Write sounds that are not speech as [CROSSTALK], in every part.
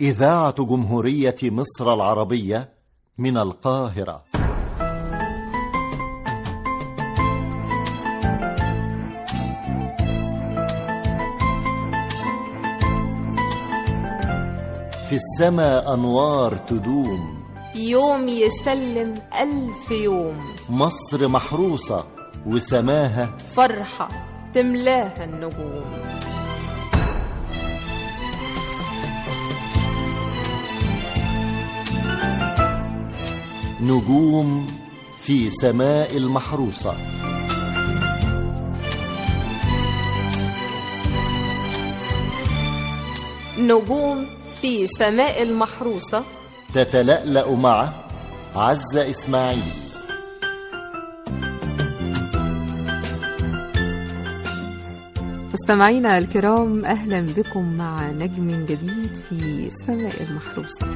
إذاعة جمهورية مصر العربية من القاهرة. في السماء أنوار تدوم. يوم يسلم ألف يوم. مصر محروسة وسماها فرحة تملاها النجوم. نجوم في سماء المحروسة. نجوم في سماء المحروسة. تتلألأ مع عزة إسماعيل. مستمعينا الكرام أهلا بكم مع نجم جديد في سماء المحروسة.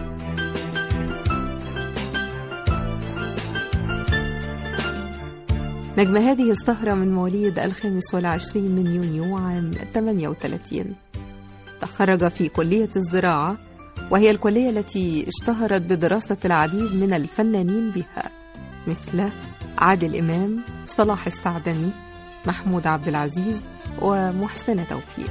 نجم هذه السهرة من مواليد الخامس والعشرين من يونيو عام 38 تخرج في كلية الزراعة وهي الكلية التي اشتهرت بدراسة العديد من الفنانين بها مثل عادل إمام صلاح السعدني محمود عبد العزيز ومحسن توفيق.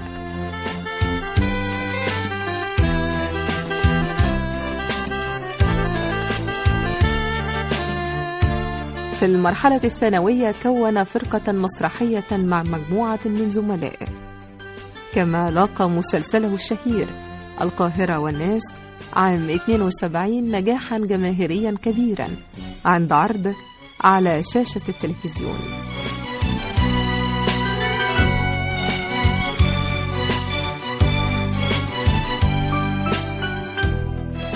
في المرحلة الثانوية كون فرقة مسرحية مع مجموعة من زملائه. كما لاقى مسلسله الشهير القاهرة والناس عام 72 نجاحا جماهيريا كبيرا عند عرض على شاشة التلفزيون.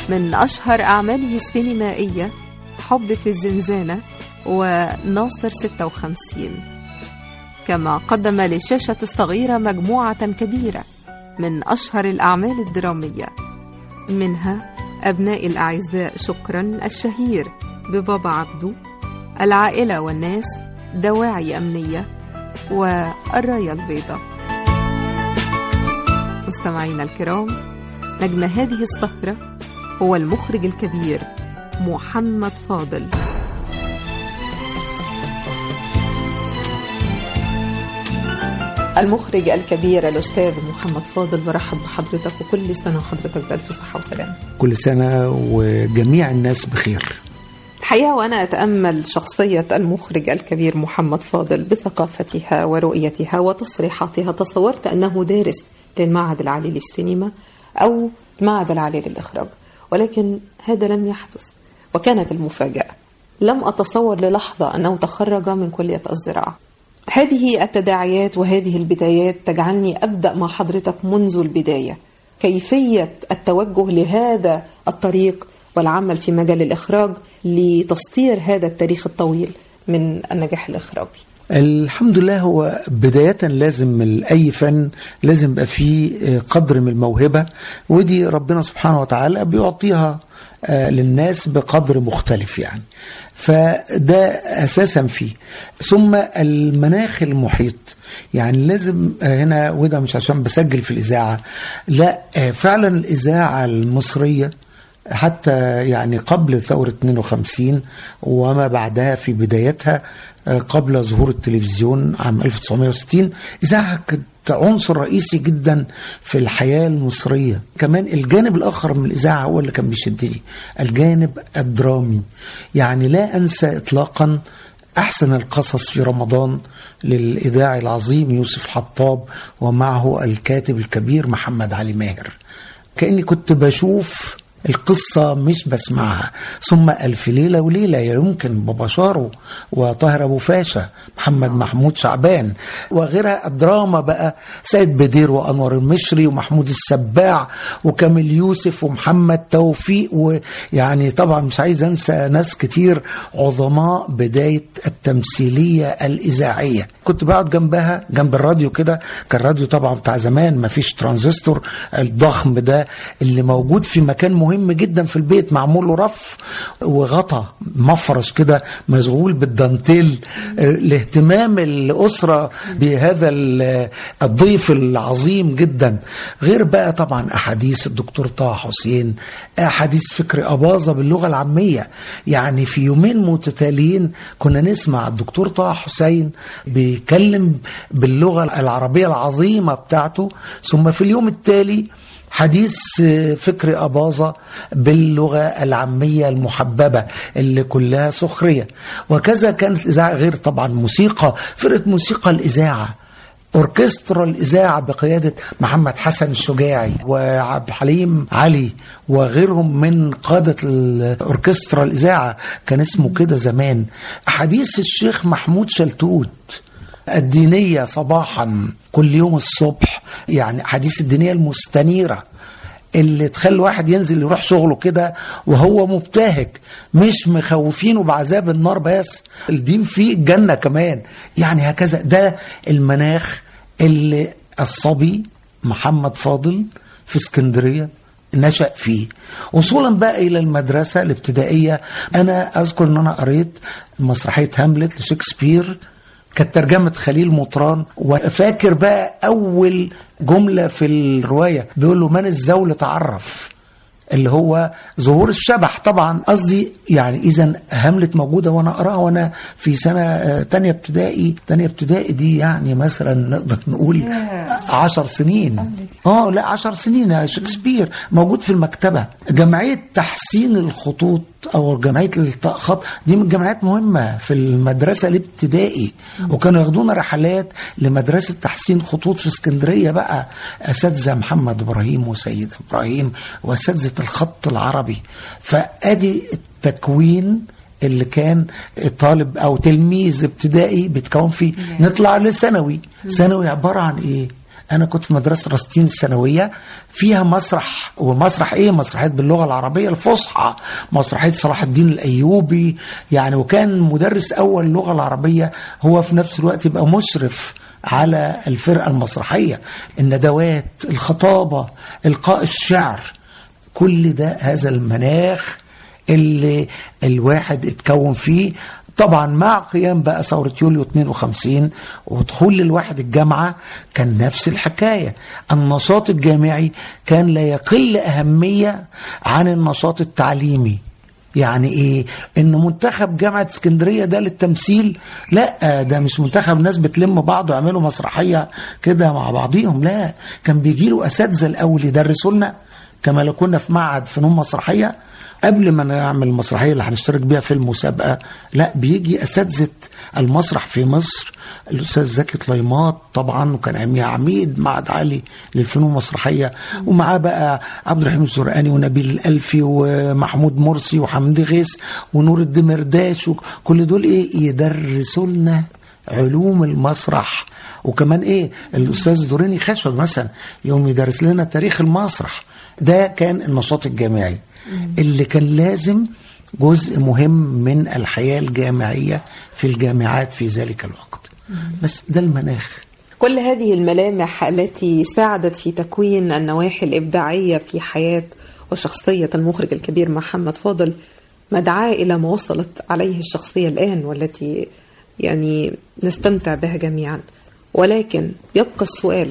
من أشهر أعماله السينمائية حب في الزنزانة وناصر 56 كما قدم للشاشة الصغيرة مجموعة كبيرة من أشهر الأعمال الدرامية. منها أبناء الأعزاء شكرا الشهير ببابا عبدو العائلة والناس دواعي أمنية والراية البيضاء. مستمعينا الكرام نجم هذه السهرة هو المخرج الكبير محمد فاضل. المخرج الكبير الأستاذ محمد فاضل برحب بحضرتك وكل سنة وحضرتك بألف صحة وسلامة. كل سنة وجميع الناس بخير. الحقيقة وأنا أتأمل شخصية المخرج الكبير محمد فاضل بثقافتها ورؤيتها وتصريحاتها. تصورت أنه دارس للمعهد العالي للسينما أو المعهد العالي للإخراج ولكن هذا لم يحدث وكانت المفاجأة. لم أتصور للحظة أنه تخرج من كلية الزراعة. هذه التداعيات وهذه البدايات تجعلني أبدأ مع حضرتك منذ البداية. كيفية التوجه لهذا الطريق والعمل في مجال الإخراج لتسطير هذا التاريخ الطويل من النجاح الإخراجي. الحمد لله هو بداية لازم أي فن لازم يبقى فيه قدر من الموهبة ودي ربنا سبحانه وتعالى بيعطيها للناس بقدر مختلف يعني. فده أساسا فيه. ثم المناخ المحيط. يعني لازم هنا وده مش عشان بسجل في الإذاعة. لا فعلا الإذاعة المصرية حتى يعني قبل ثورة 52 وما بعدها في بدايتها قبل ظهور التلفزيون عام 1960 إذاعة كانت عنصر رئيسي جدا في الحياة المصرية. كمان الجانب الآخر من الإذاعة هو اللي كان بيشدني الجانب الدرامي. يعني لا أنسى إطلاقا أحسن القصص في رمضان للإذاعي العظيم يوسف الحطاب ومعه الكاتب الكبير محمد علي ماهر. كأني كنت بشوف القصة مش بسمعها ثم ألف ليلة وليلة يمكن بابا شارو وطاهر أبو فاشا محمد محمود شعبان وغيرها الدراما بقى سيد بدير وأنور المشري ومحمود السباع وكامل يوسف ومحمد توفيق ويعني طبعا مش عايز أنسى ناس كتير عظماء بداية التمثيلية الإذاعية. كنت بقعد جنبها جنب الراديو كده كان الراديو طبعا بتاع زمان ما فيش ترانزستور الضخم ده اللي موجود في مكان مهم مهم جدا في البيت معمول له رف وغطا مفرش كده مشغول بالدانتيل. آه، لاهتمام الأسرة بهذا ال- الضيف العظيم جدا. غير بقى طبعا أحاديث الدكتور طه حسين أحاديث فكر أباظة باللغة العامية. يعني في يومين متتاليين كنا نسمع الدكتور طه حسين بيتكلم باللغة العربية العظيمة بتاعته ثم في اليوم التالي حديث فكر أباظة باللغة العامية المحببة اللي كلها سخرية. وكذا كانت الإذاعة غير طبعا موسيقى. فرقة موسيقى الإذاعة. أوركسترا الإذاعة بقيادة محمد حسن الشجاعي وعبد الحليم علي وغيرهم من قادة الأوركسترا الإذاعة. كان اسمه كده زمان. حديث الشيخ محمود شلتوت. الدينية صباحا. كل يوم الصبح. يعني حديث الدينية المستنيرة اللي تخلي الواحد ينزل يروح شغله كده وهو مبتهج مش مخوفينه بعذاب النار بس الدين فيه الجنة كمان. يعني هكذا ده المناخ اللي الصبي محمد فاضل في اسكندرية نشأ فيه. وصولا بقى إلى المدرسة الابتدائية أنا أذكر أن أنا قريت مسرحية هاملت لشكسبير كانت ترجمة خليل مطران وفاكر بقى أول جملة في الرواية بيقول له من الزول تعرف؟ اللي هو ظهور الشبح طبعا قصدي يعني إذا هاملت موجودة وأنا أقراها وأنا في سنة آه، تانية ابتدائي تانية ابتدائي دي يعني مثلا نقدر نقول عشر سنين. آه لا عشر سنين يا شكسبير موجود في المكتبة. جمعية تحسين الخطوط أو جمعيه التقاء خط دي من الجمعيات مهمة في المدرسة الابتدائي. وكانوا ياخدونا رحلات لمدرسة تحسين خطوط في اسكندرية بقى. اساتذه محمد إبراهيم وسيد إبراهيم واساتذه الخط العربي. فأدي التكوين اللي كان طالب أو تلميذ ابتدائي بيتكون فيه. نطلع لثانوي. ثانوي عبارة عن إيه؟ أنا كنت في مدرسة راستين الثانويه فيها مسرح ومسرح إيه؟ مسرحيات باللغة العربية الفصحى مسرحية صلاح الدين الأيوبي. يعني وكان مدرس أول اللغة العربية هو في نفس الوقت يبقى مشرف على الفرقة المسرحية. الندوات الخطابة إلقاء الشعر كل ده هذا المناخ اللي الواحد اتكون فيه. طبعا مع قيام بقى ثورة يوليو 52 ودخول الواحد الجامعة كان نفس الحكاية. النشاط الجامعي كان لا يقل أهمية عن النشاط التعليمي. يعني إيه؟ إن منتخب جامعة اسكندرية ده للتمثيل لا ده مش منتخب ناس بتلم بعض ويعملوا مسرحية كده مع بعضيهم لا. كان بيجي له أساتذة الأول يدرسوا لنا كما لو كنا في معهد فنون مسرحية قبل ما نعمل المسرحيه اللي هنشترك بيها في المسابقة لا بيجي أساتذة المسرح في مصر الأستاذ زكي طليمات طبعا وكان عمية عميد معهد عالي للفنون المسرحية ومعاه بقى عبد الرحيم الزرقاني ونبيل الألفي ومحمود مرسي وحمدي غيث ونور الدمرداش وكل دول إيه يدرسوا لنا علوم المسرح. وكمان إيه الأستاذ دوريني خشب مثلا يوم يدرس لنا تاريخ المسرح. ده كان النشاط الجامعي. اللي كان لازم جزء مهم من الحياة الجامعية في الجامعات في ذلك الوقت. بس ده المناخ. كل هذه الملامح التي ساعدت في تكوين النواحي الإبداعية في حياة وشخصية المخرج الكبير محمد فاضل مدعاة إلى ما وصلت عليه الشخصية الآن والتي يعني نستمتع بها جميعا. ولكن يبقى السؤال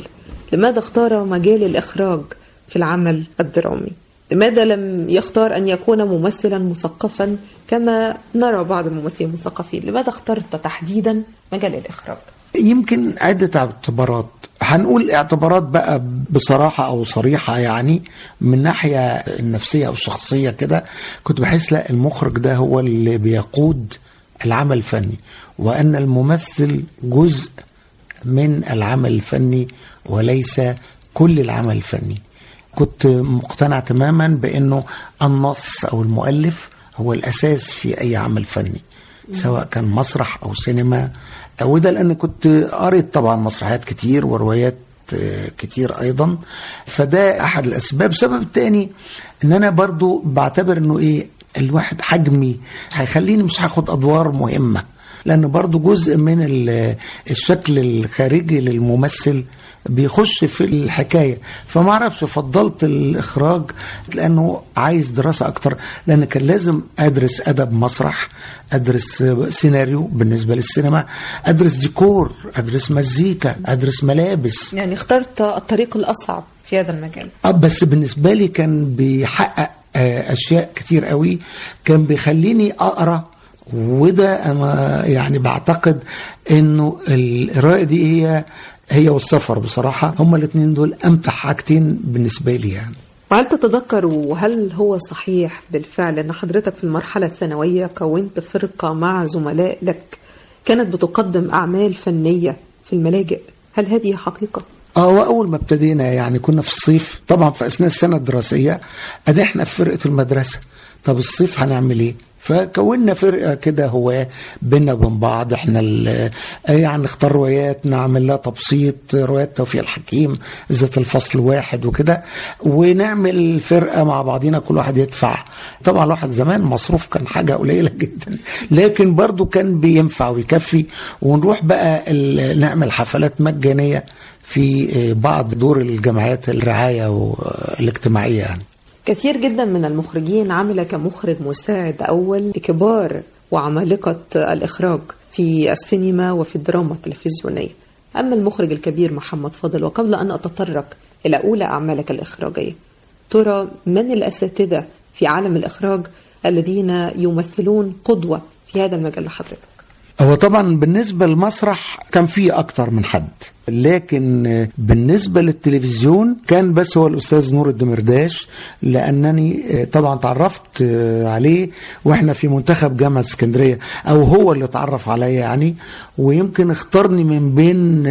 لماذا اختار مجال الإخراج في العمل الدرامي؟ لماذا لم يختار أن يكون ممثلا مثقفا كما نرى بعض الممثلين المثقفين؟ لماذا اخترت تحديدا مجال الإخراج؟ يمكن عدة اعتبارات. هنقول اعتبارات بقى بصراحة أو صريحة يعني من ناحية النفسية أو الشخصية كده. كنت بحس لا المخرج ده هو اللي بيقود العمل الفني وأن الممثل جزء من العمل الفني وليس كل العمل الفني. كنت مقتنع تماما بأنه النص أو المؤلف هو الأساس في أي عمل فني سواء كان مسرح أو سينما. وده لأن كنت قريت طبعا مسرحيات كتير وروايات كتير أيضا. فده أحد الأسباب. السبب الثاني أن أنا برضو بعتبر أنه إيه الواحد حجمي هيخليني مش هاخد أدوار مهمة. لأن برضو جزء من ال- الشكل الخارجي للممثل بيخش في الحكاية. فما أعرفش فضلت الإخراج لأنه عايز دراسة أكتر لأن كان لازم أدرس أدب مسرح أدرس سيناريو بالنسبة للسينما أدرس ديكور أدرس مزيكا أدرس ملابس. يعني اخترت الطريق الأصعب في هذا المجال. آه بس بالنسبة لي كان بيحقق آه، أشياء كتير قوي كان بيخليني أقرأ وده أنا يعني بعتقد إنه القراءة دي هي هي والسفر بصراحة هما الاثنين دول أمتع حاجتين بالنسبة لي يعني. وهل تتذكر وهل هو صحيح بالفعل أن حضرتك في المرحلة الثانوية كونت فرقة مع زملاء لك كانت بتقدم أعمال فنية في الملاجئ؟ هل هذه حقيقة؟ آه وأول ما ابتدينا يعني كنا في الصيف طبعا في أثناء السنة الدراسية ادي إحنا في فرقة المدرسة. طب الصيف هنعمل إيه؟ فكونا فرقة كده هو بينا وبين بعض إحنا ال- يعني نختار روايات نعمل لها تبسيط روايات توفيق الحكيم ذات الفصل واحد وكده ونعمل فرقة مع بعضينا كل واحد يدفع. طبعا الواحد زمان مصروف كان حاجة قليلة [LAUGHS] جدا لكن برضو كان بينفع ويكفي. ونروح بقى نعمل حفلات مجانية في بعض دور الجمعيات الرعاية والاجتماعيه يعني. كثير جدا من المخرجين عمل كمخرج مساعد أول لكبار وعمالقة الإخراج في السينما وفي الدراما التلفزيونية. أما المخرج الكبير محمد فاضل وقبل أن أتطرق إلى أولى أعمالك الإخراجية ترى من الأساتذة في عالم الإخراج الذين يمثلون قدوة في هذا المجال لحضرتك؟ هو طبعا بالنسبة للمسرح كان فيه أكتر من حد. لكن بالنسبة للتلفزيون كان بس هو الأستاذ نور الدمرداش لأنني طبعا تعرفت عليه وإحنا في منتخب جامعة اسكندرية أو هو اللي تعرف عليا يعني ويمكن اختارني من بين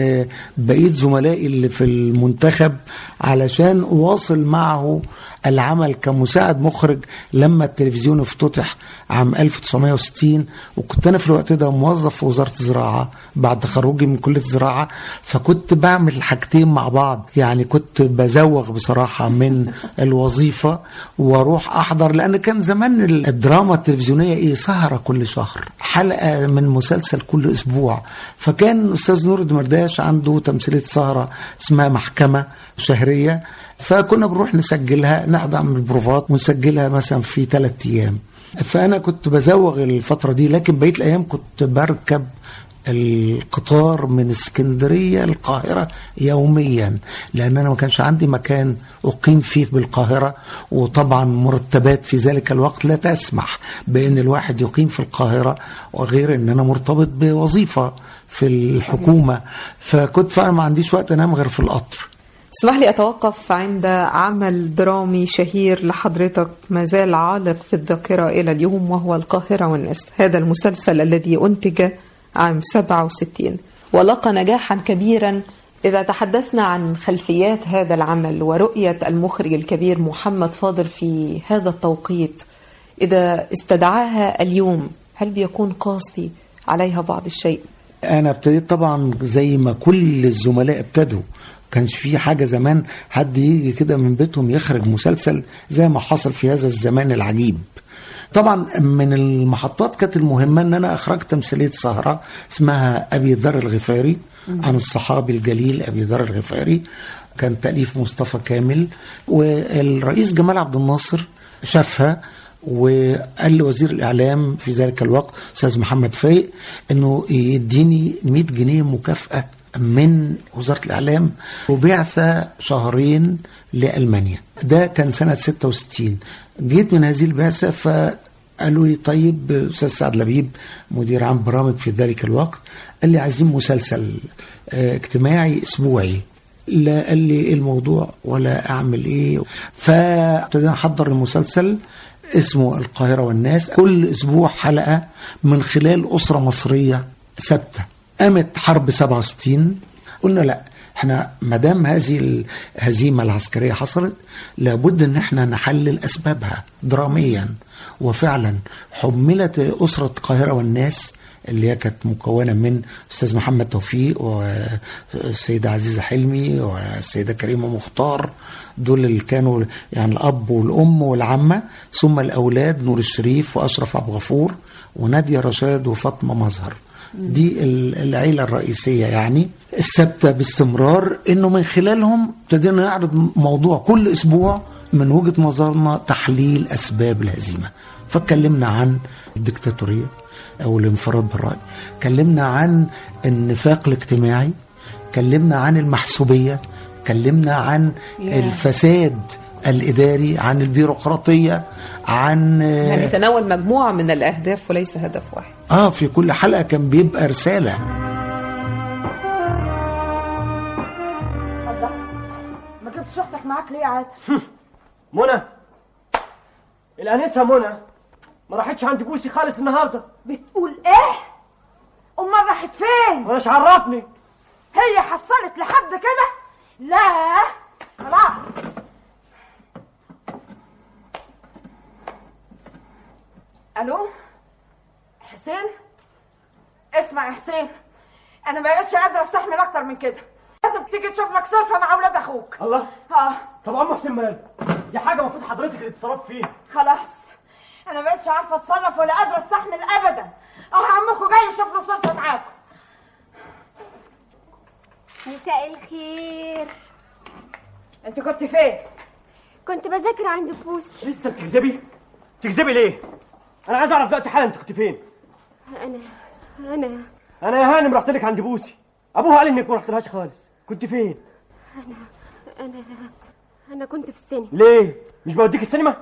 بقية زملائي اللي في المنتخب علشان أواصل معه العمل كمساعد مخرج لما التلفزيون افتتح عام 1960 وكنت أنا في الوقت ده موظف في وزارة الزراعة بعد تخرجي من كلية الزراعة فكنت بعمل الحاجتين مع بعض. يعني كنت بزوغ بصراحة من الوظيفة وأروح أحضر لأن كان زمان الدراما التلفزيونية إيه سهرة كل شهر حلقة من مسلسل كل أسبوع. فكان الاستاذ نور الدمرداش عنده تمثيلية سهرة اسمها محكمة شهرية. فكنا بنروح نسجلها نعمل بروفات ونسجلها مثلا في ثلاث أيام. فأنا كنت بزوغ الفترة دي لكن بقيه الأيام كنت بركب القطار من اسكندرية للقاهرة يوميا لأن أنا ما كانش عندي مكان أقيم فيه بالقاهرة وطبعا مرتبات في ذلك الوقت لا تسمح بأن الواحد يقيم في القاهرة وغير إن أنا مرتبط بوظيفة في الحكومة. فكنت فعلا ما عنديش وقت أنام غير في القطر. اسمح لي أتوقف عند عمل درامي شهير لحضرتك ما زال عالق في الذاكرة إلى اليوم وهو القاهرة والناس هذا المسلسل الذي أنتج عام 67 ولقى نجاحا كبيرا إذا تحدثنا عن خلفيات هذا العمل ورؤية المخرج الكبير محمد فاضل في هذا التوقيت. إذا استدعاها اليوم هل بيكون قاسي عليها بعض الشيء؟ أنا ابتديت طبعا زي ما كل الزملاء ابتدوا. كانش في حاجة زمان حد يجي كده من بيتهم يخرج مسلسل زي ما حصل في هذا الزمان العجيب. طبعا من المحطات كانت المهمة إن أنا أخرجت تمثيلية سهرة اسمها أبي ذر الغفاري عن الصحابي الجليل أبي ذر الغفاري. كان تأليف مصطفى كامل. والرئيس جمال عبد الناصر شافها وقال لوزير الإعلام في ذلك الوقت أستاذ محمد فايق إنه يديني 100 جنيه مكافأة من وزارة الإعلام وبعثه شهرين لألمانيا. ده كان سنة 66 جيت من هذه البعثة فقالوا لي طيب أستاذ سعد لبيب مدير عام برامج في ذلك الوقت قال لي عايزين مسلسل اجتماعي أسبوعي. لا قال لي إيه الموضوع؟ ولا أعمل إيه؟ فابتدينا نحضر المسلسل اسمه القاهرة والناس. كل أسبوع حلقة من خلال أسرة مصرية ثابتة. قامت حرب 67 قلنا لا إحنا ما دام هذه الهزيمة العسكرية حصلت لابد ان إحنا نحلل أسبابها دراميا. وفعلا حملت أسرة القاهرة والناس اللي هي كانت مكونة من أستاذ محمد توفيق والسيدة عزيزة حلمي والسيدة كريمة مختار. دول اللي كانوا يعني الأب والأم والعمة. ثم الأولاد نور الشريف وأشرف عبد الغفور ونادية رشاد وفاطمة مظهر. دي ال- العيلة الرئيسية يعني. الثابتة باستمرار إنه من خلالهم ابتدينا نعرض موضوع كل أسبوع من وجهة نظرنا تحليل أسباب الهزيمة. فاتكلمنا عن الدكتاتورية أو الانفراد بالرأي. اتكلمنا عن النفاق الاجتماعي. اتكلمنا عن المحسوبية. اتكلمنا عن. الفساد الإداري عن البيروقراطية عن يعني تناول مجموعة من الأهداف وليس هدف واحد. آه في كل حلقة كان بيبقى رسالة. الله ما جبتش أختك معاك ليه يا عاد؟ منى. الآنسة منى ما راحتش عند بوسي خالص النهارده. بتقول إيه؟ أمال راحت فين؟ وأنا عرفني هي حصلت لحد كده؟ لا خلاص ألو؟ حسين؟ اسمع يا حسين أنا ما بقتش قادرة أستحمل أكتر من كده. لازم تيجي تشوف لك صرفة مع أولاد أخوك. الله؟ آه. طب أم حسين مال دي حاجة المفروض حضرتك اللي تتصرف فيها. خلاص. أنا ما بقتش عارفة أتصرف ولا قادرة أستحمل ابدا. آه عمكم جاي يشوف له صرفة معاكم مساء الخير. أنت كنت فين؟ كنت بذاكر عند بوسي لسه بتكذبي؟ تكذبي ليه؟ أنا عايز أعرف دلوقتي حالا أنت كنت فين؟ أنا أنا أنا يا هانم رحت لك عند بوسي. أبوها قال إنك ما رحتلهاش خالص. كنت فين؟ أنا أنا كنت في السينما. ليه؟ مش بوديك السينما؟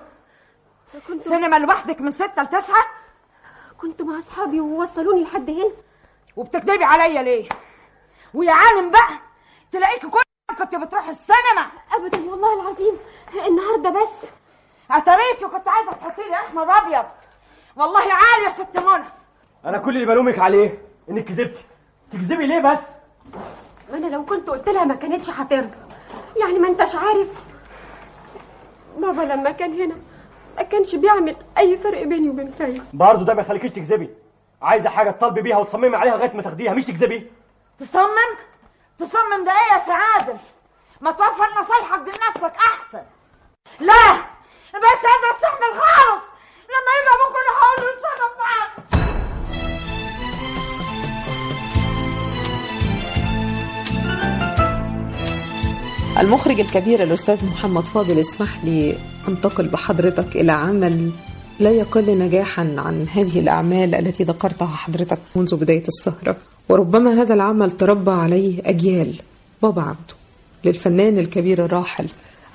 كنت سينما لوحدك من ستة لتسعة؟ كنت مع أصحابي ووصلوني لحد هنا. وبتكذبي عليا ليه؟ ويا عالم بقى تلاقيكي كل يوم كنت بتروحي السينما. ابدا والله العظيم. النهارده بس. اعتريتي وكنت عايزه تحطي لي أحمر أبيض. والله عالي يا ست منى. أنا كل اللي بلومك عليه إنك كذبتي تكذبي ليه بس؟ أنا لو كنت قلت لها ما كانتش هترضى يعني ما أنتش عارف. بابا لما كان هنا ما كانش بيعمل أي فرق بيني وبين فايز برضه ده ما يخليكيش تكذبي. عايزة حاجة تطالبي بيها وتصممي عليها لغاية ما تاخديها مش تكذبي؟ تصمم؟ تصمم ده إيه يا سعادة ما توفر نصايحك دي لنفسك أحسن. لا! بقاش قادره استحمل خالص! المخرج الكبير الأستاذ محمد فاضل اسمح لي أنتقل بحضرتك إلى عمل لا يقل نجاحا عن هذه الأعمال التي ذكرتها حضرتك منذ بداية السهرة. وربما هذا العمل تربى عليه أجيال. بابا عبده للفنان الكبير الراحل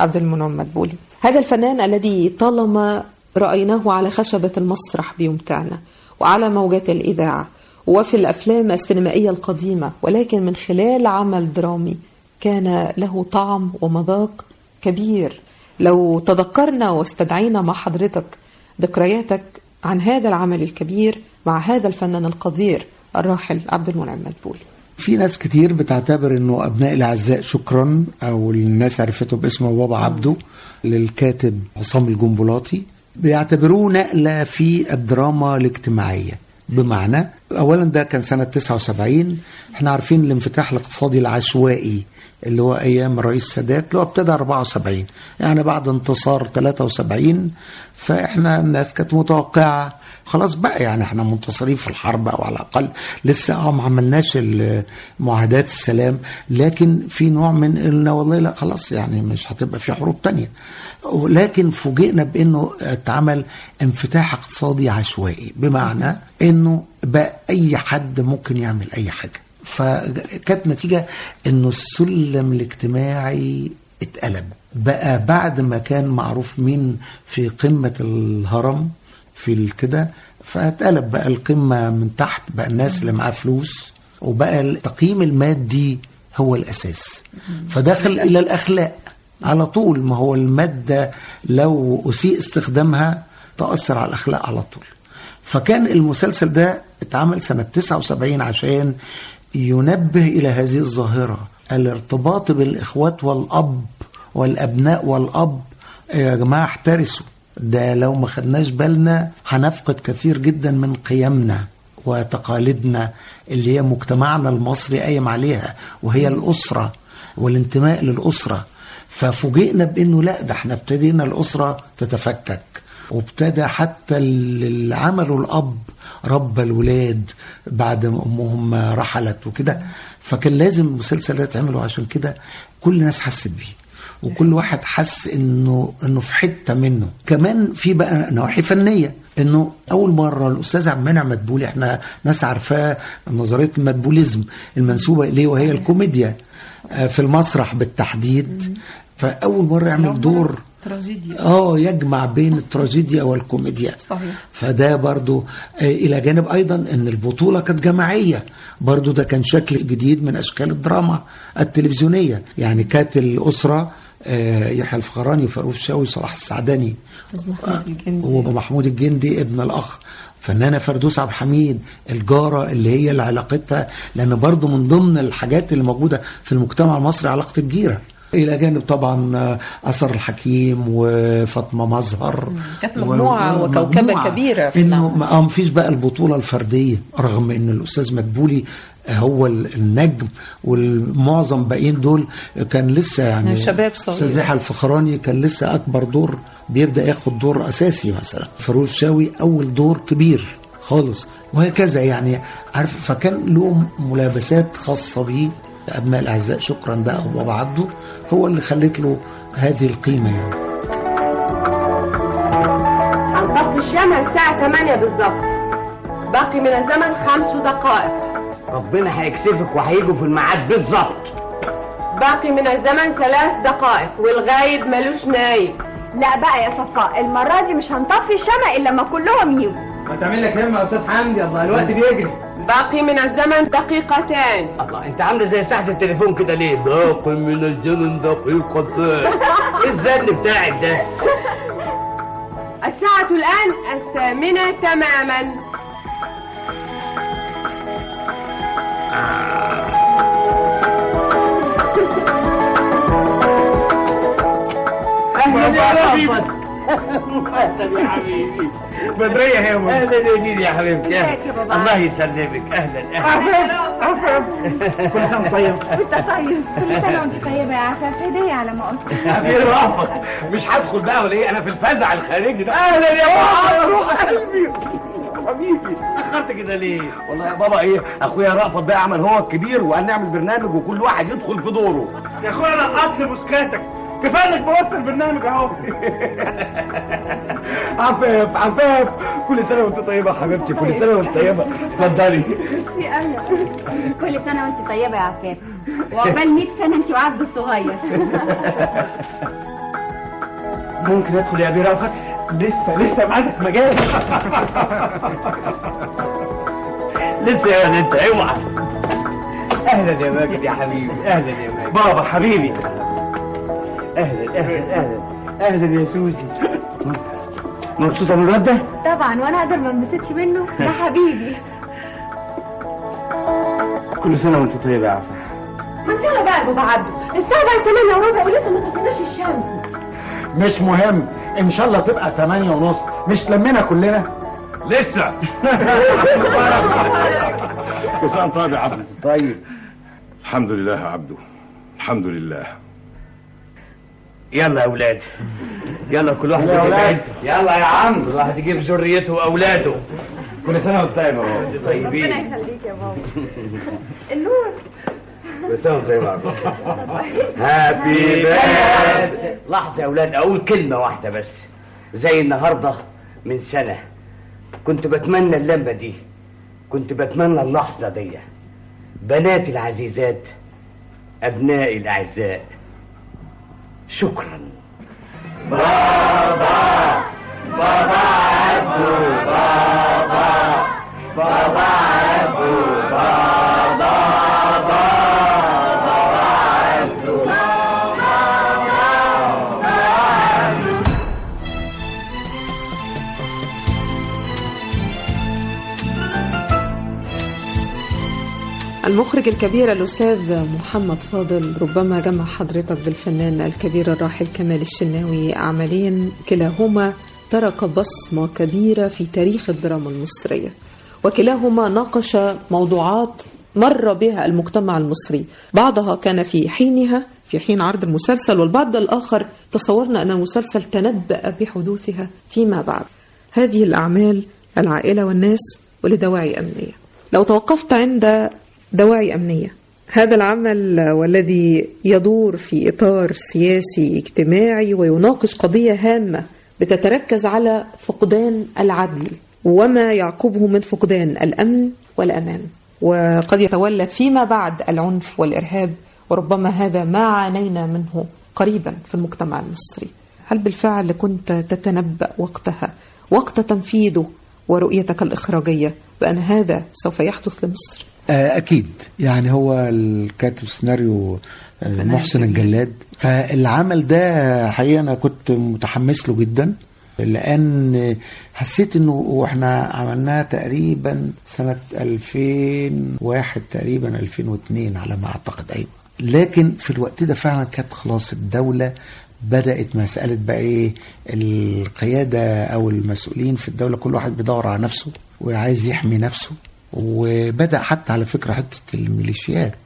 عبد المنعم مدبولي. هذا الفنان الذي طالما رأيناه على خشبة المسرح بيمتعنا وعلى موجات الإذاعة وفي الأفلام السينمائية القديمة ولكن من خلال عمل درامي كان له طعم ومذاق كبير. لو تذكرنا واستدعينا مع حضرتك ذكرياتك عن هذا العمل الكبير مع هذا الفنان القدير الراحل عبد المنعم مدبولي. في ناس كتير بتعتبر إنه أبناء الأعزاء شكرا أو الناس عرفته باسم بابا عبده للكاتب عصام الجنبلاطي. بيعتبروه نقلة في الدراما الاجتماعية. بمعنى اولا ده كان سنة 79 إحنا عارفين الانفتاح الاقتصادي العشوائي اللي هو أيام الرئيس السادات اللي هو ابتدى 74 يعني بعد انتصار 73 فإحنا الناس كانت متوقعة خلاص بقى يعني إحنا منتصرين في الحرب أو على الأقل. لسه آه ما عملناش معاهدات السلام لكن في نوع من ان والله لا خلاص يعني مش هتبقى في حروب تانية. لكن فوجئنا بانه اتعمل انفتاح اقتصادي عشوائي بمعنى انه بقى اي حد ممكن يعمل اي حاجة. فكانت نتيجة انه السلم الاجتماعي اتقلب. بقى بعد ما كان معروف مين في قمة الهرم؟ في الكده فاتقلب بقى القمة من تحت بقى الناس اللي معاه فلوس وبقى التقييم المادي هو الأساس. فدخل إلى الأخلاق. على طول ما هو المادة لو أسيء استخدامها تأثر على الأخلاق على طول. فكان المسلسل ده اتعمل سنة 79 عشان ينبه إلى هذه الظاهرة. الارتباط بالإخوات والأب والأبناء والأب. يا جماعة احترسوا. ده لو ما خدناش بالنا هنفقد كثير جدا من قيمنا وتقاليدنا اللي هي مجتمعنا المصري قايم عليها وهي الأسرة والانتماء للأسرة. ففوجئنا بأنه لا ده إحنا ابتدينا الأسرة تتفكك وابتدى حتى اللي عمله الأب ربى الولاد بعد ما أمهم رحلت وكده. فكان لازم المسلسل ده يتعمل عشان كده كل الناس حست بيه. وكل واحد حس إنه إنه في حتة منه. كمان في بقى نواحي فنية إنه أول مرة الأستاذ عبد المنعم مدبولي إحنا ناس عارفاه نظرية المدبوليزم المنسوبة إليه وهي الكوميديا آه، في المسرح بالتحديد. فأول مرة يعمل دور تراجيديا. آه يجمع بين التراجيديا والكوميديا. صحيح. فده برضو آه، إلى جانب أيضا إن البطولة كانت جماعية. برضو ده كان شكل جديد من أشكال الدراما التلفزيونية. يعني كانت الأسرة يحيى الفخراني وفاروق الشاوي وصلاح السعدني ومحمود الجندي ابن الأخ فنانة فردوس عبد الحميد الجارة اللي هي اللي علاقتها لأن برضو من ضمن الحاجات اللي موجودة في المجتمع المصري علاقة الجيرة إلى جانب طبعا آه، أثر الحكيم وفاطمة مظهر كانت مجموعة وكوكبة مجموعة. كبيرة في إنه العمل. ما آه، مفيش بقى البطولة الفردية رغم إن الأستاذ مدبولي هو ال- النجم والمعظم باقيين دول كان لسه يعني شباب صغير. أستاذ يحيى الفخراني كان لسه أكبر دور بيبدأ ياخد دور أساسي مثلا. فاروق الشاوي أول دور كبير خالص وهكذا يعني عارف؟ فكان له ملابسات خاصة بيه ابناء الأعزاء شكرا ده أو بابا عبده هو اللي خلت له هذه القيمة يعني. هنطفي الشمع الساعة 8 بالظبط. باقي من الزمن خمس دقائق. ربنا هيكسفك وهيجوا في الميعاد بالظبط. باقي من الزمن ثلاث دقائق والغايب ملوش نايب. لا بقى يا صفاء المرة دي مش هنطفي الشمع إلا لما كلهم يجوا. ما تعمل لك يا أستاذ حمدي الله الوقت بيجري. باقي من الزمن دقيقتان. الله أنت عاملة زي ساعة التليفون كده ليه؟ باقي من الزمن دقيقتين [LAUGHS] إيه الزن بتاعك ده؟ الساعة الآن الثامنة تماما. يا أهلا يا حبيبي يا أهلا يا حبيبتي؟ الله يسلمك أهلا أهلا كل وأنت طيب وانت طيب كل سنة وانت طيبة يا عفاف هدية على ما أصل حبيبي رافض مش هدخل بقى ولا إيه أنا في الفزع الخارجي ده أهلا يا روح قلبي حبيبي اتاخرت كده ليه والله يا بابا إيه أخويا رأفت بقى عمل هو الكبير وهنعمل برنامج وكل واحد يدخل في دوره يا اخويا أنا قتل مسكاتك كفاية إنك بوظت البرنامج أهو. [LAUGHS] عفاف عفاف. كل سنة وأنت طيبة يا حبيبتي كل سنة وأنت طيبة. اتفضلي. كل سنة وأنت طيبة يا عفاف. وعقبال 100 سنة أنت وعبد الصغير. [LAUGHS] ممكن أدخل يا أبي رأفت لسه لسه معاك مجال [LAUGHS] لسه يا ولد انت اوعى أهلا يا ماجد يا حبيبي أهلا يا ماجد. بابا حبيبي. أهلا أهلا أهلا أهلا يا سوزي. مبسوطة من الواد ده؟ طبعا وأنا أقدر ما انبسطش منه. ده حبيبي. كل سنة وأنت طيبة يا عفاف ما يلا بقى يا بابا عبده. الساعة بقت 8 وربع ولسه ما طفيناش الشمس. مش مهم. إن شاء الله تبقى 8 ونص. مش لمنا كلنا. لسه. [LAUGHS] كل سنة طيب يا عبد طيب. الحمد لله يا عبده. الحمد لله. يلا يا أولاد. يلا كل واحد يا. عيلته. يلا يا عم. كل واحد يجيب ذريته وأولاده. كل سنة وأنت طيب يا بابا طيبين. يخليك يا بابا. النور. كل سنة وأنت طيب يا عم هابي بيرث لحظة يا أولاد أقول كلمة واحدة بس. زي النهارده من سنة. كنت بتمنى اللمه دي. كنت بتمنى اللحظة دي. بناتي العزيزات أبنائي الأعزاء. شكرا بابا بابا المخرج الكبير الأستاذ محمد فاضل ربما جمع حضرتك بالفنان الكبير الراحل كمال الشناوي عملين كلاهما ترك بصمة كبيرة في تاريخ الدراما المصرية. وكلاهما ناقش موضوعات مر بها المجتمع المصري. بعضها كان في حينها في حين عرض المسلسل والبعض الآخر تصورنا أن المسلسل تنبأ بحدوثها فيما بعد. هذه الأعمال العائلة والناس ولدواعي أمنية. لو توقفت عند دواعي أمنية. هذا العمل والذي يدور في إطار سياسي اجتماعي ويناقش قضية هامة بتتركز على فقدان العدل وما يعقبه من فقدان الأمن والأمان. وقد يتولد فيما بعد العنف والإرهاب وربما هذا ما عانينا منه قريبا في المجتمع المصري. هل بالفعل كنت تتنبأ وقتها وقت تنفيذه ورؤيتك الإخراجية بأن هذا سوف يحدث لمصر؟ آه، أكيد. يعني هو الكاتب سيناريو آه، محسن الجلاد. فالعمل ده حقيقة أنا كنت متحمس له جدا لأن حسيت إنه وإحنا عملناها تقريبا سنة 2001 تقريبا 2002 على ما أعتقد. أيوه. لكن في الوقت ده فعلا كانت خلاص الدولة بدأت مسألة بقى إيه القيادة أو المسؤولين في الدولة كل واحد بيدور على نفسه وعايز يحمي نفسه. وبدأ حتى على فكرة حتة الميليشيات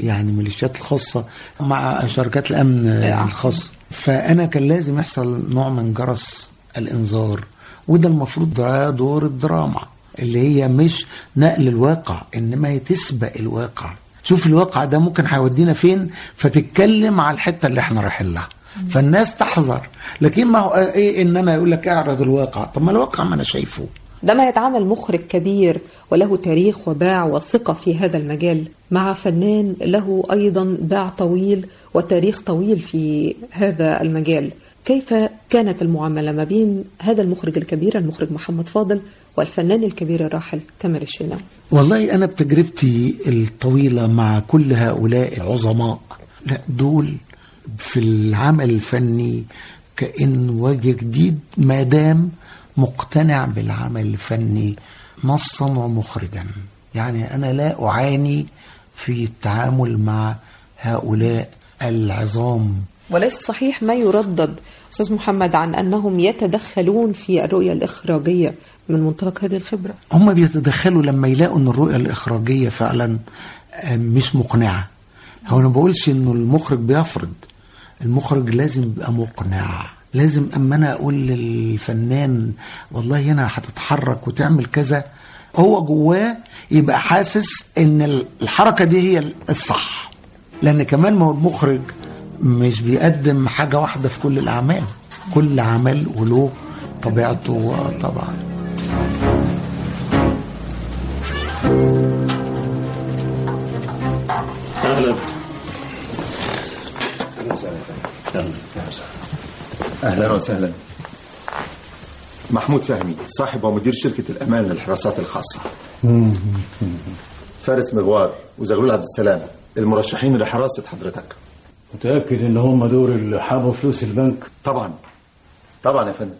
يعني الميليشيات الخاصة مع شركات الأمن الخاصة فأنا كان لازم يحصل نوع من جرس الإنذار وده المفروض ده دور الدراما اللي هي مش نقل الواقع إنما هي تسبق الواقع. شوف الواقع ده ممكن هيودينا فين؟ فتتكلم على الحتة اللي إحنا رايحين لها. فالناس تحذر. لكن ما هو إيه إن أنا يقول لك اعرض الواقع. طب ما الواقع ما أنا شايفه. عندما يتعامل مخرج كبير وله تاريخ وباع وثقة في هذا المجال. مع فنان له أيضا باع طويل وتاريخ طويل في هذا المجال. كيف كانت المعاملة ما بين هذا المخرج الكبير المخرج محمد فاضل والفنان الكبير الراحل تامر الشناوي والله أنا بتجربتي الطويلة مع كل هؤلاء العظماء. لا دول في العمل الفني كأن وجه جديد ما دام مقتنع بالعمل الفني نصا ومخرجا. يعني أنا لا أعاني في التعامل مع هؤلاء العظام. وليس صحيح ما يردد أستاذ محمد عن أنهم يتدخلون في الرؤية الإخراجية من منطلق هذه الخبرة. هم بيتدخلوا لما يلاقوا أن الرؤية الإخراجية فعلا مش مقنعة. هو أنا بقولش أنه المخرج بيفرض المخرج لازم يبقى مقنع. لازم أما أنا أقول للفنان والله هنا هتتحرك وتعمل كذا هو جواه يبقى حاسس إن الحركة دي هي الصح. لأن كمان ما هو المخرج مش بيقدم حاجة واحدة في كل الأعمال. كل عمل وله طبيعته طبعا أهلا. أهلا. وسهلا. محمود فهمي صاحب ومدير شركة الأمان للحراسات الخاصة. فارس مغوار وزغلول عبد السلام المرشحين لحراسة حضرتك. متأكد ان هم دول اللي حابوا فلوس البنك؟ طبعا. طبعا يا فندم.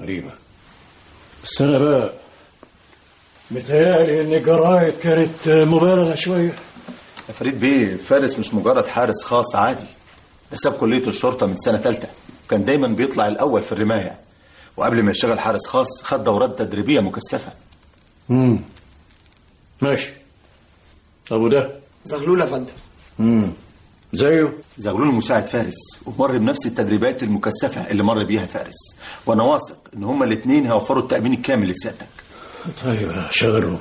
غريبة. بس أنا بقى متهيألي ان الجرايد كانت مبالغة شوية. يا فريد بيه فارس مش مجرد حارس خاص عادي. ده ساب كليه الشرطة من سنة ثالثه كان دايما بيطلع الأول في الرماية وقبل ما يشتغل حارس خاص خد دورات تدريبية مكثفة. امم ماشي. طب وده؟ زغلول يا فندم. امم زيه؟ زغلول مساعد فارس ومر بنفس التدريبات المكثفة اللي مر بيها فارس. وأنا واثق إن هما الاثنين هيوفروا التأمين الكامل لسيادتك. طيب شغلهم.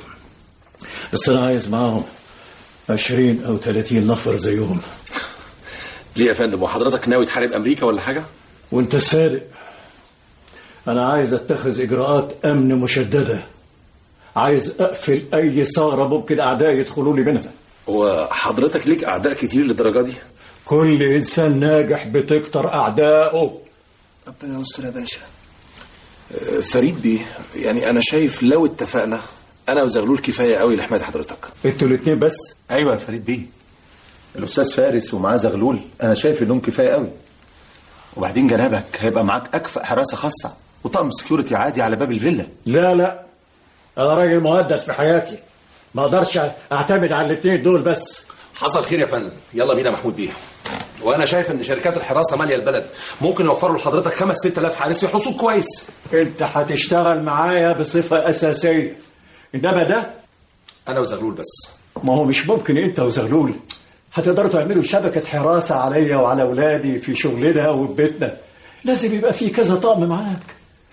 بس أنا عايز معاهم 20 أو 30 نفر زيهم. ليه يا فندم؟ وحضرتك ناوي تحارب أمريكا ولا حاجة؟ وانت الصادق أنا عايز أتخذ إجراءات أمن مشددة. عايز أقفل أي ثغرة ممكن أعداء يدخلوا لي منها. وحضرتك ليك أعداء كتير للدرجة دي؟ كل إنسان ناجح بتكتر اعدائه ربنا يستر يا باشا. آه، فريد بيه يعني أنا شايف لو اتفقنا أنا وزغلول كفاية قوي لحمايه حضرتك. أنتوا الاثنين بس؟ أيوه يا فريد بيه. الأستاذ فارس ومعاه زغلول أنا شايف إنهم كفاية قوي. وبعدين جنابك هيبقى معاك أكفأ حراسة خاصة وطقم سكيورتي عادي على باب الفيلا. لا لا. أنا راجل مهدد في حياتي. ما أقدرش أعتمد على الاثنين دول بس. حصل خير يا فندم. يلا بينا محمود بيه. وأنا شايف إن شركات الحراسة مالية البلد ممكن يوفروا لحضرتك خمس ست آلاف حارس يحرسوك كويس. أنت هتشتغل معايا بصفة أساسية. إنما ده أنا وزغلول بس. ما هو مش ممكن أنت وزغلول. هتقدروا تعملوا شبكة حراسة عليا وعلى أولادي في شغلنا وفي بيتنا لازم يبقى في كذا طقم معاك.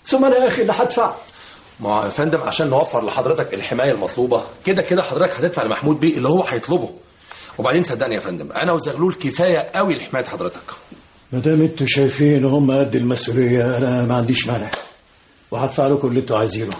ثم أنا يا أخي اللي هدفع. ما يا فندم عشان نوفر لحضرتك الحماية المطلوبة كده كده حضرتك هتدفع لمحمود بيه اللي هو هيطلبه. وبعدين صدقني يا فندم أنا وزغلول كفاية قوي لحماية حضرتك. ما دام أنتوا شايفين هم قد المسؤولية أنا ما عنديش مانع. وهدفع لكم اللي أنتوا عايزينه.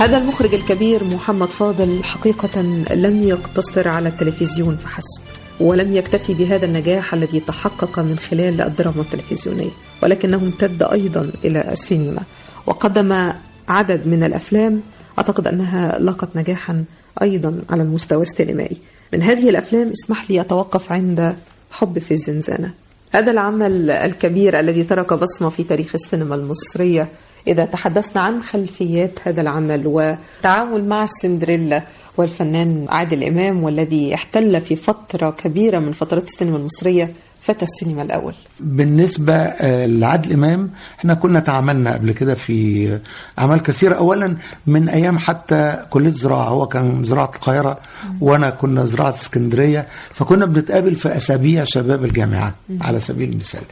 هذا المخرج الكبير محمد فاضل حقيقة لم يقتصر على التلفزيون فحسب ولم يكتفي بهذا النجاح الذي تحقق من خلال الدراما التلفزيونية ولكنه امتد أيضا إلى السينما. وقدم عدد من الأفلام أعتقد أنها لاقت نجاحا أيضا على المستوى السينمائي. من هذه الأفلام اسمح لي أتوقف عند حب في الزنزانة. هذا العمل الكبير الذي ترك بصمة في تاريخ السينما المصرية إذا تحدثنا عن خلفيات هذا العمل وتعامل مع السندريلا والفنان عادل إمام والذي احتل في فترة كبيرة من فترات السينما المصرية. فتى السينما الأول. بالنسبة آه، لعادل إمام إحنا كنا تعاملنا قبل كده في أعمال كثيرة. أولا من أيام حتى كلية زراعة هو كان زراعة القاهرة وأنا كنا زراعة اسكندرية فكنا بنتقابل في أسابيع شباب الجامعات على سبيل المثال.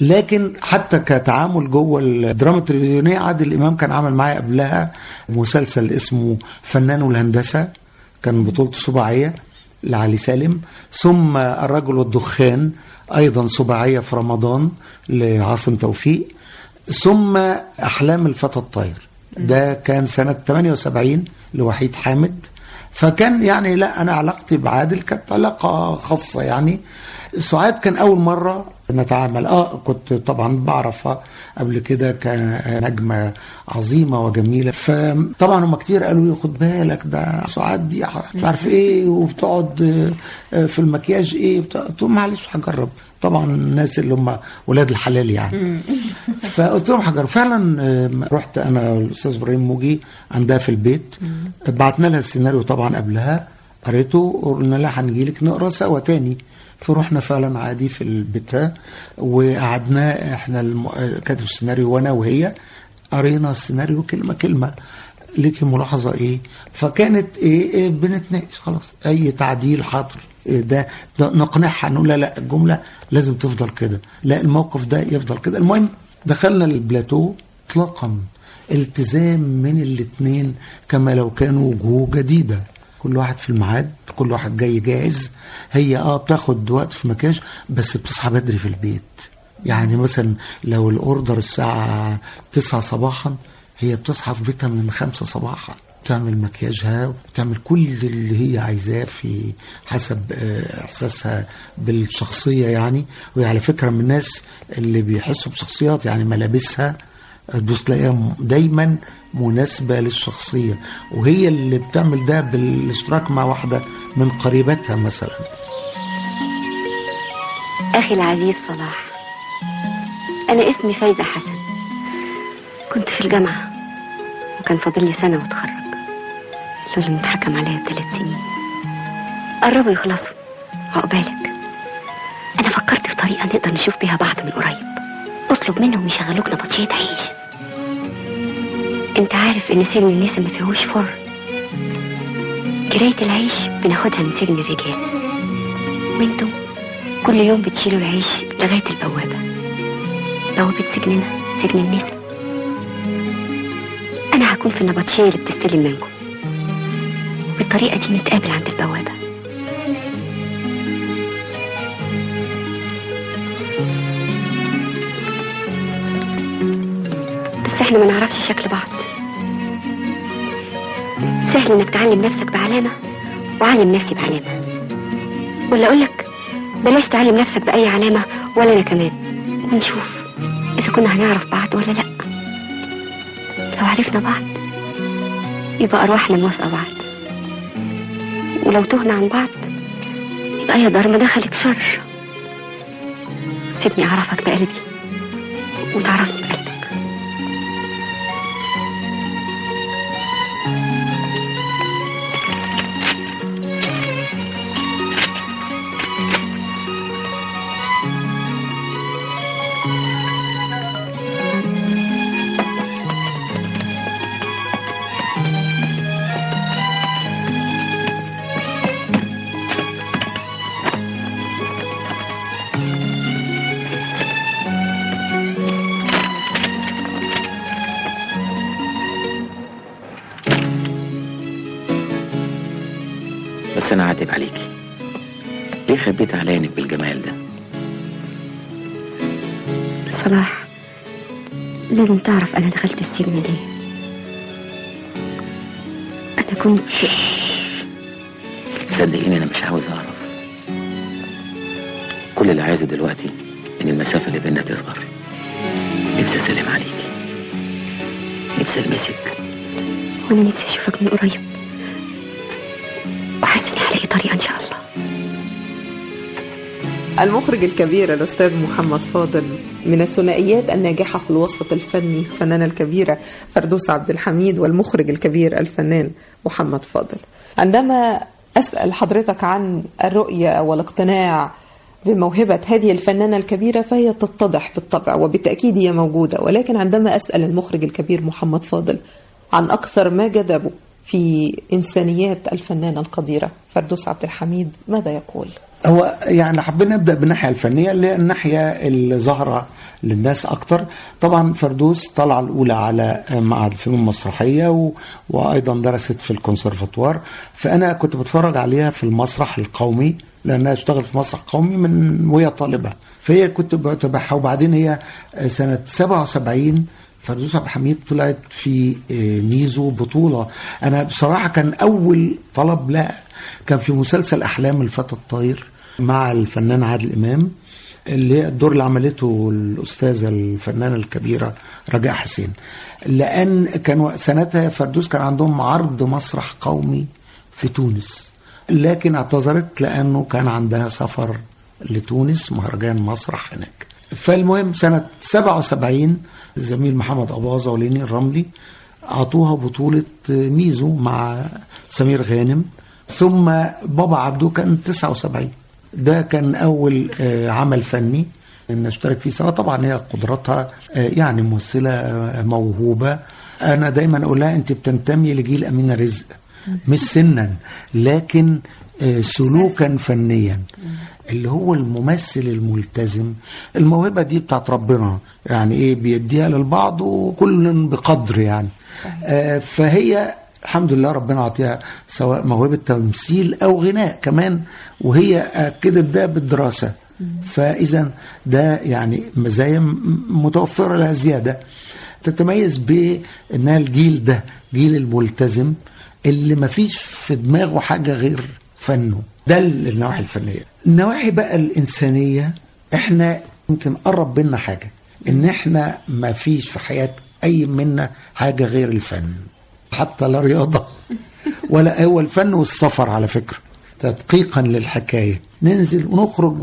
لكن حتى كتعامل جوه الدراما التلفزيونية عادل إمام كان عمل معايا قبلها مسلسل اسمه فنان الهندسة كان بطولته سباعية لعلي سالم. ثم الرجل والدخان أيضا سباعية في رمضان لعاصم توفيق ثم أحلام الفتى الطاير ده كان سنة 78 لوحيد حامد. فكان يعني لا أنا علاقتي بعادل كانت علاقة خاصة يعني. سعاد كان أول مرة نتعامل. آه كنت طبعا بعرفها قبل كده كنجمة عظيمة وجميلة. فطبعا هم كتير قالوا لي خد بالك ده سعاد دي مش عارف إيه وبتقعد آه، في المكياج إيه قلت لهم معلش هجرب. طبعا الناس اللي هم ولاد الحلال يعني. فقلت لهم هجرب. فعلا رحت أنا والأستاذ إبراهيم موجي عندها في البيت. بعتنا لها السيناريو طبعا قبلها قريته وقلنا لها هنجي لك نقرا سوا تاني. فرحنا فعلا عادي في البيتها وقعدنا إحنا الم... كاتب السيناريو وأنا وهي قرينا السيناريو كلمة كلمة ليكي ملاحظة إيه؟ فكانت إيه, إيه؟ بنتناقش خلاص. أي تعديل حاضر إيه ده, ده نقنعها نقول لا لا الجملة لازم تفضل كده. لا الموقف ده يفضل كده. المهم دخلنا البلاتو اطلاقا. التزام من الاثنين كما لو كانوا وجوه جديدة. كل واحد في الميعاد كل واحد جاي جاهز. هي آه بتاخد وقت في مكياج بس بتصحى بدري في البيت. يعني مثلا لو الأوردر الساعة 9 صباحا هي بتصحى في بيتها من 5 صباحا. تعمل مكياجها وتعمل كل اللي هي عايزاه في حسب آه، إحساسها بالشخصية يعني. وهي على فكرة من الناس اللي بيحسوا بشخصيات يعني ملابسها تبص تلاقيها دايما مناسبة للشخصية وهي اللي بتعمل ده بالاشتراك مع واحدة من قريباتها مثلا. أخي العزيز صلاح أنا اسمي فايزة حسن. كنت في الجامعة وكان فاضل لي سنة وأتخرج. لولا إن أتحكم عليا بثلاث سنين. قربوا يخلصوا. عقبالك. أنا فكرت في طريقة نقدر نشوف بيها بعض من قريب. اطلب منهم يشغلوك نبطشية عيش. انت عارف ان سجن النساء ما فيهوش فر كراية العيش بناخدها من سجن الرجال. وأنتم كل يوم بتشيلوا العيش لغاية البوابة. بوابة سجننا سجن النساء أنا هكون في النبطشية اللي بتستلم منكم. بالطريقة دي نتقابل عند البوابة. إحنا ما نعرفش شكل بعض. سهل إنك تعلم نفسك بعلامة وعلم نفسي بعلامة. ولا أقولك بلاش تعلم نفسك بأي علامة ولا أنا كمان. ونشوف إذا كنا هنعرف بعض ولا لأ. لو عرفنا بعض يبقى أرواحنا موافقة بعض. ولو تهنا عن بعض يبقى يا دار ما دخلك شر. سيبني أعرفك بقلبي وتعرفني. أنا دخلت السجن ليه؟ أنا كنت صدقيني أنا مش عاوز أعرف. كل اللي عايزه دلوقتي إن المسافة اللي بيننا تصغر. نفسي أسلم عليكي نفسي ألمسك. وأنا نفسي أشوفك من قريب. وحاسة إني هلاقي طريقة إن شاء الله. المخرج الكبير الأستاذ محمد فاضل من الثنائيات الناجحة في الوسط الفني الفنانة الكبيرة فردوس عبد الحميد والمخرج الكبير الفنان محمد فاضل عندما أسأل حضرتك عن الرؤية والاقتناع بموهبة هذه الفنانة الكبيرة فهي تتضح بالطبع وبالتأكيد هي موجودة ولكن عندما أسأل المخرج الكبير محمد فاضل عن أكثر ما جذبه في إنسانيات الفنانة القديرة فردوس عبد الحميد ماذا يقول؟ هو يعني حبينا نبدأ بالناحية الفنية اللي هي الناحية اللي ظاهرة للناس أكتر. طبعا فردوس طالعه الأولى على معهد الفنون المسرحية و... وأيضا درست في الكونسرفاتوار. فأنا كنت بتفرج عليها في المسرح القومي لأنها اشتغلت في مسرح قومي من وهي طالبة. فهي كنت بتابعها وبعدين هي سنة 77 فردوس عبد الحميد طلعت في ميزو بطولة. أنا بصراحة كان أول طلب لها كان في مسلسل أحلام الفتى الطاير. مع الفنان عادل إمام اللي هي الدور اللي عملته الأستاذة الفنانة الكبيرة رجاء حسين. لأن كان سنتها فردوس كان عندهم عرض مسرح قومي في تونس. لكن اعتذرت لأنه كان عندها سفر لتونس مهرجان مسرح هناك. فالمهم سنة 77 الزميل محمد أباظة وليني الرملي أعطوها بطولة ميزو مع سمير غانم. ثم بابا عبده كان 79 ده كان أول عمل فني إن اشترك فيه سنه طبعا هي قدراتها يعني ممثلة موهوبة. أنا دايما أقول لها أنت بتنتمي لجيل أمينة رزق مش سنا لكن سلوكا فنيا. اللي هو الممثل الملتزم. الموهبة دي بتاعت ربنا يعني إيه بيديها للبعض وكل بقدر يعني. آه فهي الحمد لله ربنا عطيها سواء موهبة تمثيل أو غناء كمان وهي أكدت ده بالدراسة. فإذا ده يعني مزايا متوفرة لها زيادة. تتميز بإنها الجيل ده جيل الملتزم اللي ما فيش في دماغه حاجة غير فنه. ده النواحي الفنية. النواحي بقى الإنسانية إحنا يمكن قرب بينا حاجة إن إحنا ما فيش في حياة أي منا حاجة غير الفن. حتى لا رياضة. ولا هو الفن والسفر على فكرة. تدقيقا للحكاية. ننزل ونخرج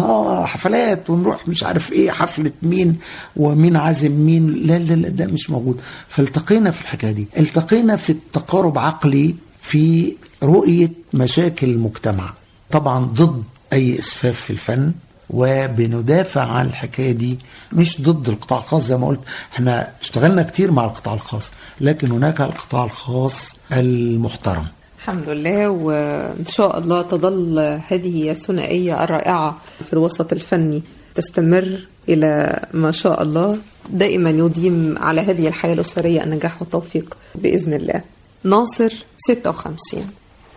آه حفلات ونروح مش عارف إيه حفلة مين ومين عازم مين. لا لا لا ده مش موجود. فالتقينا في الحكاية دي. التقينا في التقارب عقلي في رؤية مشاكل المجتمع. طبعا ضد أي إسفاف في الفن. وبندافع عن الحكاية دي. مش ضد القطاع الخاص زي ما قلت. إحنا اشتغلنا كتير مع القطاع الخاص لكن هناك القطاع الخاص المحترم. الحمد لله وإن شاء الله تظل هذه الثنائية الرائعة في الوسط الفني تستمر إلى ما شاء الله. دائما يديم على هذه الحياة الأسرية النجاح والتوفيق بإذن الله. ناصر 56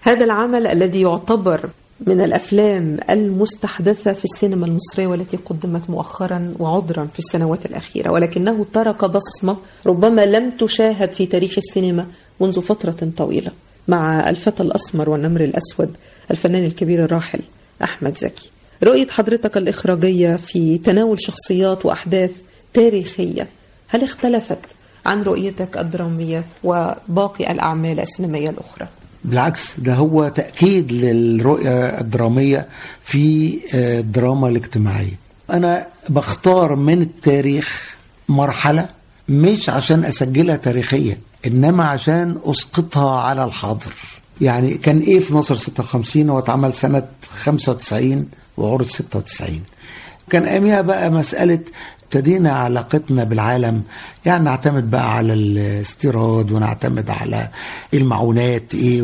هذا العمل الذي يعتبر من الأفلام المستحدثة في السينما المصرية والتي قدمت مؤخرا وعذرا في السنوات الأخيرة ولكنه ترك بصمة ربما لم تشاهد في تاريخ السينما منذ فترة طويلة مع الفتى الأسمر والنمر الأسود الفنان الكبير الراحل أحمد زكي رؤية حضرتك الإخراجية في تناول شخصيات وأحداث تاريخية هل اختلفت عن رؤيتك الدرامية وباقي الأعمال السينمائية الأخرى؟ بالعكس ده هو تأكيد للرؤية الدرامية في الدراما الاجتماعية. أنا بختار من التاريخ مرحلة مش عشان أسجلها تاريخيا إنما عشان أسقطها على الحاضر. يعني كان إيه في مصر 56 هو اتعمل سنة 95 وعرض 96 كان أيامها بقى مسألة ابتدينا علاقتنا بالعالم. يعني نعتمد بقى على الاستيراد ونعتمد على المعونات إيه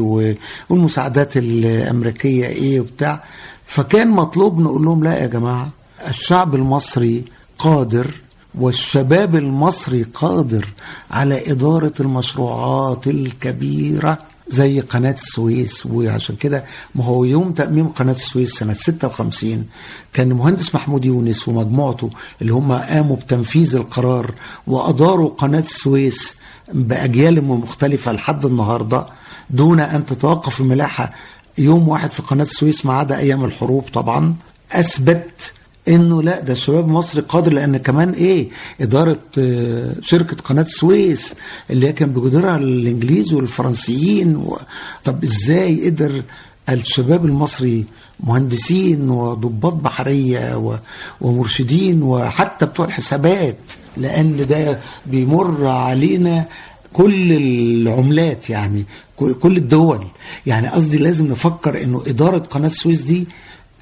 والمساعدات الأمريكية إيه وبتاع. فكان مطلوب نقول لهم لا يا جماعة الشعب المصري قادر والشباب المصري قادر على إدارة المشروعات الكبيرة زي قناة السويس وعشان كده ما هو يوم تأميم قناة السويس سنة 56 كان المهندس محمود يونس ومجموعته اللي هم قاموا بتنفيذ القرار وأداروا قناة السويس بأجيال مختلفة لحد النهاردة دون أن تتوقف الملاحة. يوم واحد في قناة السويس ما عدا أيام الحروب طبعا أثبت انه لا ده الشباب المصري قادر لأن كمان إيه اداره آه، شركه قناه السويس اللي هي كان بيجدرها الانجليز والفرنسيين و... طب إزاي قدر الشباب المصري مهندسين وضباط بحرية و... ومرشدين وحتى بتوع الحسابات لأن ده بيمر علينا كل العملات يعني كل الدول. يعني قصدي لازم نفكر انه ادارة قناة السويس دي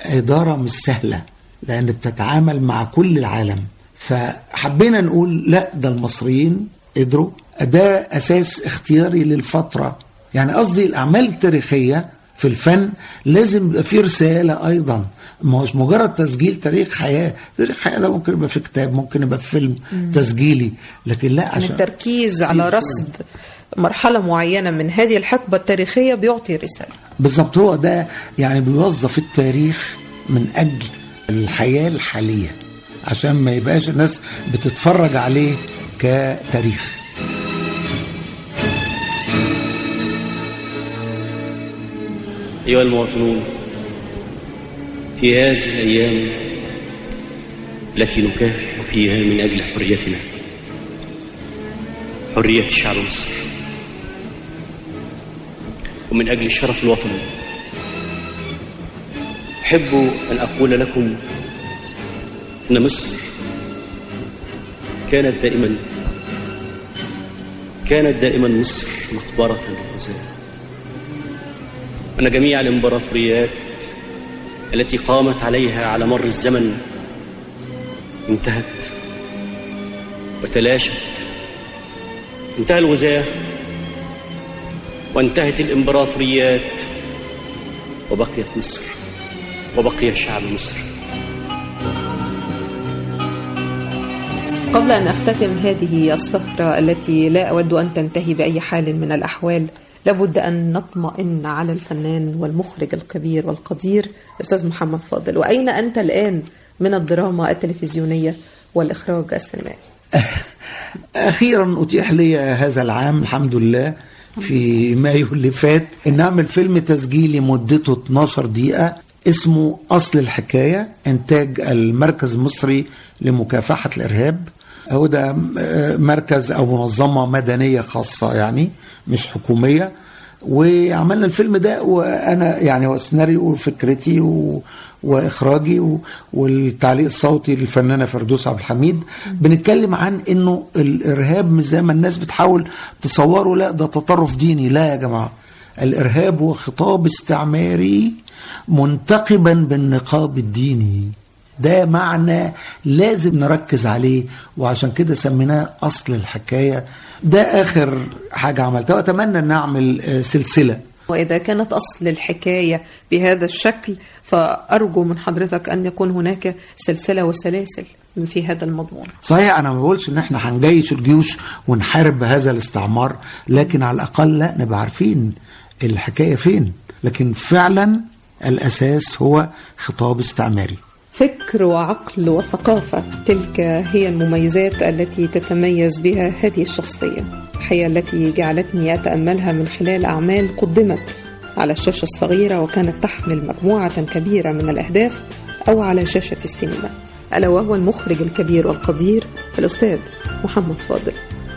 ادارة مش سهلة. لأن بتتعامل مع كل العالم. فحبينا نقول لا ده المصريين قدروا. ده أساس اختياري للفترة. يعني قصدي الأعمال التاريخية في الفن لازم يبقى فيه رسالة أيضا. ما هوش مجرد تسجيل تاريخ حياة. تاريخ حياة ده ممكن يبقى في كتاب ممكن يبقى في فيلم مم. تسجيلي. لكن لا يعني عشان التركيز على رصد مرحلة معينة من هذه الحقبة التاريخية بيعطي رسالة. بالظبط هو ده يعني بيوظف التاريخ من أجل الحياة الحالية عشان ما يبقاش الناس بتتفرج عليه كتاريخ. أيها المواطنون في هذه الأيام التي نكافح فيها من أجل حريتنا حرية الشعب المصري ومن أجل شرف الوطن. أحب أن أقول لكم أن مصر كانت دائما كانت دائما مصر مقبرة للغزاة أن جميع الإمبراطوريات التي قامت عليها على مر الزمن انتهت وتلاشت. انتهى الغزاة وانتهت الإمبراطوريات وبقيت مصر. وبقي الشعب المصري قبل أن أختتم هذه السهرة التي لا أود أن تنتهي بأي حال من الأحوال لابد أن نطمئن على الفنان والمخرج الكبير والقدير أستاذ محمد فاضل. وأين أنت الآن من الدراما التلفزيونية والإخراج السينمائي؟ [LAUGHS] أخيرا أتيح لي هذا العام الحمد لله في مايو اللي فات. ان اعمل فيلم تسجيلي مدته 12 دقيقة. اسمه أصل الحكاية إنتاج المركز المصري لمكافحة الإرهاب. هو ده آه، مركز أو منظمة مدنية خاصة يعني مش حكومية. وعملنا الفيلم ده وأنا يعني هو سيناريو وفكرتي و... وإخراجي و... والتعليق الصوتي للفنانة فردوس عبد الحميد. بنتكلم عن إنه الإرهاب مش زي ما الناس بتحاول تصوره لا ده تطرف ديني. لا يا جماعة الإرهاب هو خطاب استعماري منتقبا بالنقاب الديني. ده معنى لازم نركز عليه وعشان كده سميناه أصل الحكاية. ده آخر حاجة عملتها وأتمنى إن أعمل آه، سلسلة. وإذا كانت أصل الحكاية بهذا الشكل فأرجو من حضرتك أن يكون هناك سلسلة وسلاسل في هذا المضمون. صحيح أنا ما بقولش إن إحنا هنجيش الجيوش ونحارب هذا الاستعمار لكن على الأقل لا نبقى عارفين الحكاية فين. لكن فعلا الأساس هو خطاب استعماري. فكر وعقل وثقافة تلك هي المميزات التي تتميز بها هذه الشخصية. هي التي جعلتني أتأملها من خلال أعمال قدمت على الشاشة الصغيرة وكانت تحمل مجموعة كبيرة من الأهداف أو على شاشة السينما. ألا وهو المخرج الكبير والقدير الأستاذ محمد فاضل.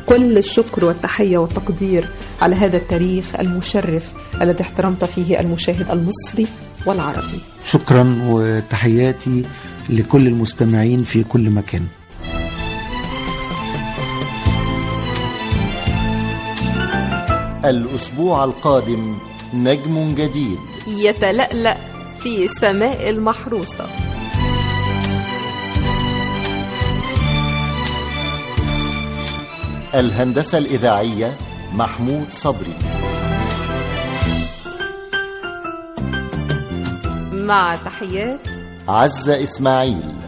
كل الشكر والتحية والتقدير على هذا التاريخ المشرف الذي احترمت فيه المشاهد المصري والعربي. شكرا وتحياتي لكل المستمعين في كل مكان. الأسبوع القادم نجم جديد. يتلألأ في سماء المحروسة. الهندسة الإذاعية محمود صبري. مع تحيات عزة إسماعيل.